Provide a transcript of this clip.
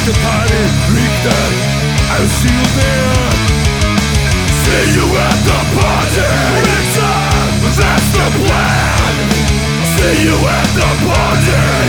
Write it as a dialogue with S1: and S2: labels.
S1: at the party Richter, I'll see you there. See you at the party. Richter, that's the plan. See you at the party.